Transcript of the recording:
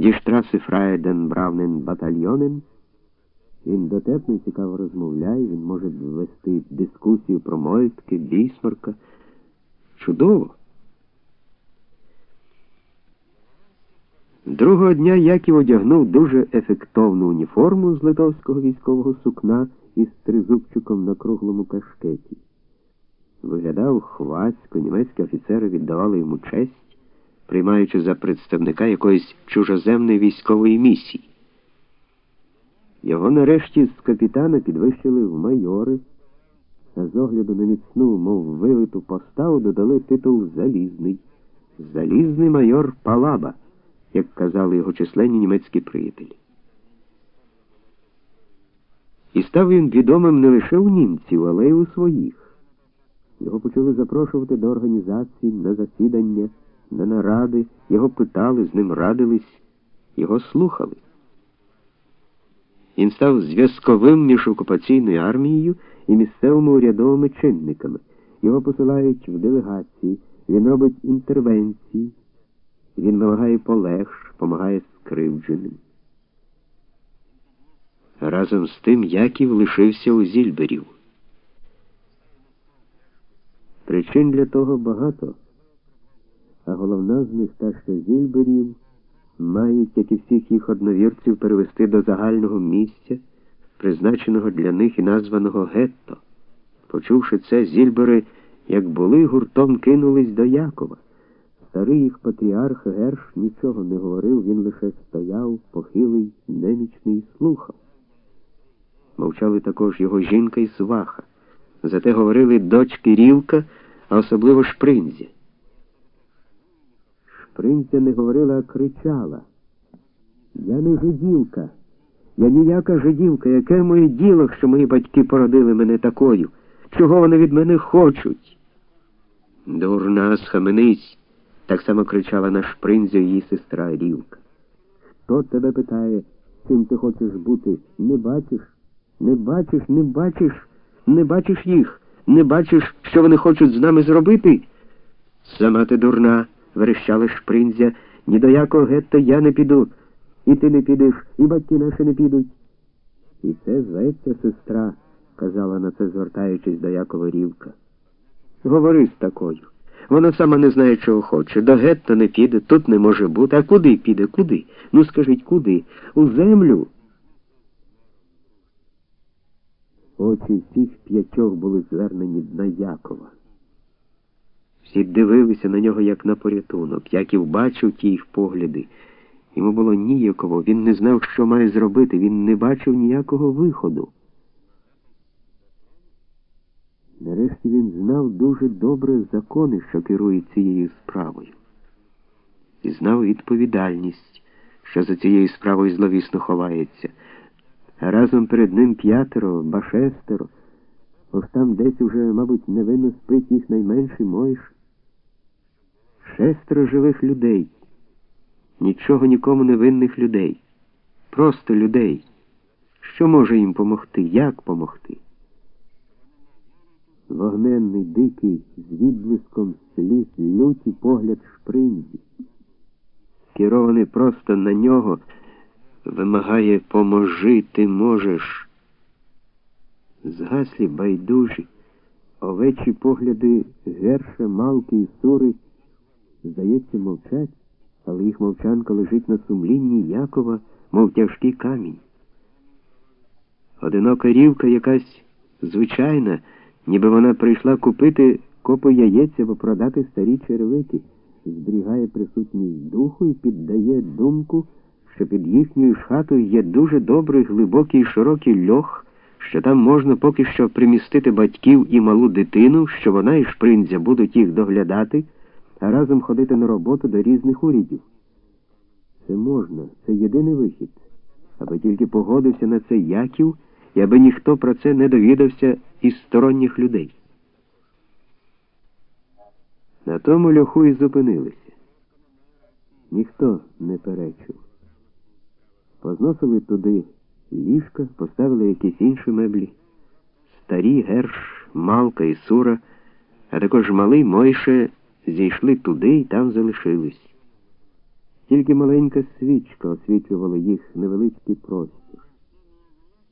Die Straße Freie den Батальйонен. Він дотепно і цікаво розмовляє, він може вести дискусію про Мойтки, Бісмарка. Чудово. Другого дня Яків одягнув дуже ефектовну уніформу з литовського військового сукна із тризубчиком на круглому кашкеті. Виглядав хвацько, німецькі офіцери віддавали йому честь, приймаючи за представника якоїсь чужоземної військової місії. Його нарешті з капітана підвищили в майори, а з огляду на міцну, мов вилиту поставу, додали титул Залізний. Залізний майор Палаба, як казали його численні німецькі приятелі. І став він відомим не лише у німців, але й у своїх. Його почали запрошувати до організації на засідання, наради, його питали, з ним радились, його слухали. Він став зв'язковим між окупаційною армією і місцевими урядовими чинниками. Його посилають в делегації, він робить інтервенції, він вимагає полегш, помагає скривдженим. Разом з тим Яків лишився у Зільберів. Причин для того багато, а головна з них та, що Зільберів мають, як і всіх їх одновірців, перевести до загального місця, призначеного для них і названого гетто. Почувши це, Зільбери, як були, гуртом кинулись до Якова. Старий їх патріарх Герш нічого не говорив, він лише стояв, похилий, немічний слухав. Мовчали також його жінка і сваха. Зате говорили дочки Рівка, а особливо Шпринзя. Шпринзя не говорила, а кричала. Я не жидівка. Я ніяка жидівка. Яке моє діло, що мої батьки породили мене такою? Чого вони від мене хочуть? Дурна, схаменись, так само кричала на Шпринзю її сестра Рівка. Хто тебе питає, чим ти хочеш бути? Не бачиш? Не бачиш, не бачиш, не бачиш їх, не бачиш, що вони хочуть з нами зробити? Сама ти дурна, верещала Шпринзя, ні до якого гетто я не піду. І ти не підеш, і батьки наші не підуть. І це зветься сестра, казала на це, звертаючись до Якова Рівка. Говори з такою. Вона сама не знає, чого хоче. До гетто не піде, тут не може бути. А куди піде? Куди? Ну скажіть, куди? У землю? Очі всіх п'ятьох були звернені на Якова. Всі дивилися на нього, як на порятунок. Яків бачив ті їх погляди. Йому було ніяково, він не знав, що має зробити, він не бачив ніякого виходу. Нарешті він знав дуже добре закони, що керують цією справою, і знав відповідальність, що за цією справою зловісно ховається. А разом перед ним п'ятеро, ба шестеро, ось там десь уже, мабуть, невинно спить їх найменший Мойш. Шестеро живих людей, нічого нікому не винних людей, просто людей. Що може їм помогти? Як помогти? Вогненний, дикий, з відблиском сліз, лютий погляд шпринзі, скерований просто на нього, вимагає поможи, ти можеш. Згаслі байдужі, овечі погляди герша, малки і сури, здається, мовчать, але їх мовчанка лежить на сумлінні Якова, мов тяжкий камінь. Одинока рівка якась звичайна ніби вона прийшла купити копи яєць або продати старі черевики, зберігає присутність духу і піддає думку, що під їхньою хатою є дуже добрий, глибокий широкий льох, що там можна поки що примістити батьків і малу дитину, що вона і шпринзя будуть їх доглядати, а разом ходити на роботу до різних урядів. Це можна, це єдиний вихід, аби тільки погодився на це Яків і аби ніхто про це не довідався із сторонніх людей. На тому льоху і зупинилися. Ніхто не перечив. Позносили туди ліжка, поставили якісь інші меблі, старі герш, малка і сура, а також малий Мойше зійшли туди і там залишились. Тільки маленька свічка освітлювала їх невеличкий простір.